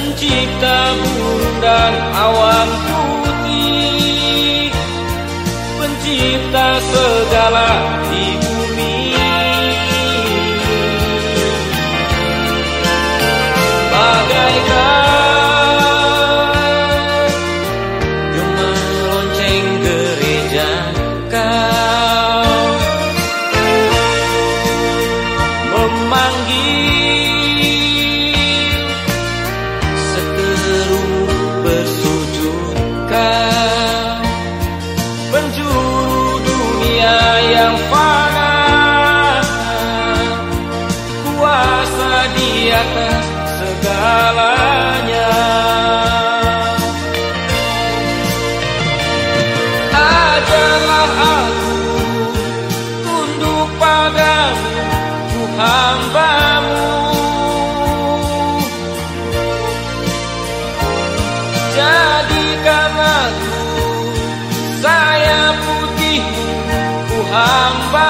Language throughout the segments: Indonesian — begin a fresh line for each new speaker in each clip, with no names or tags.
Pencipta burung dan awan putih Pencipta segala di di atas segalanya. Ajarlah aku tunduk padamu hambamu. Jadikan aku saya putihmu ku hambamu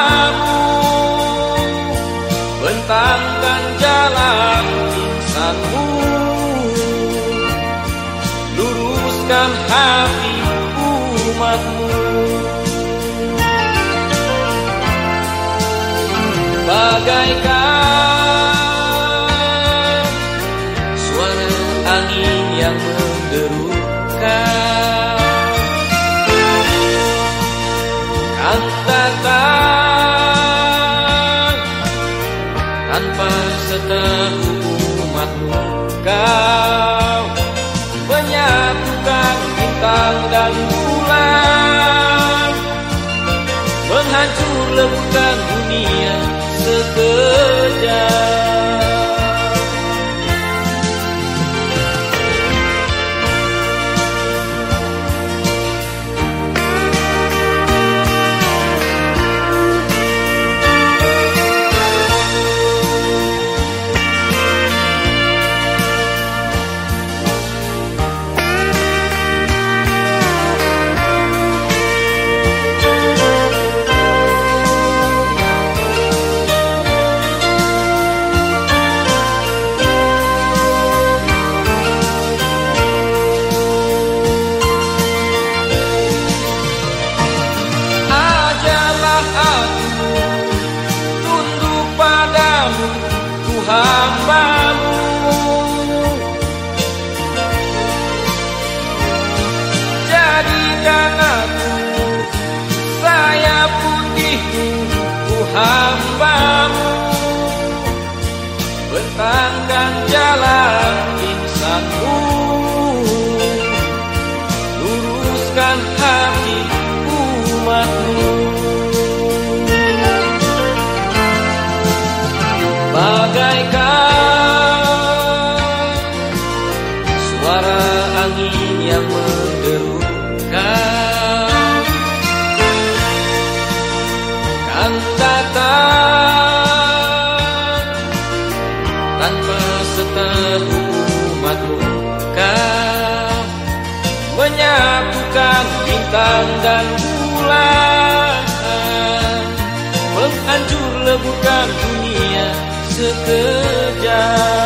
Luruskan hati umatmu. Bagaikan suara angin yang menderu kau Katakan tanpa setahu umatmu kau bintang dan bulan. Menghancur lebukan dunia sekejap hambamu Bentangkan jalan insanmu Luruskan hati umatmu. Bagaikan suara angin yang menderu Katakan tanpa setahu umatmu kau menyatukan bintang dan bulan menghancur leburkan dunia sekejap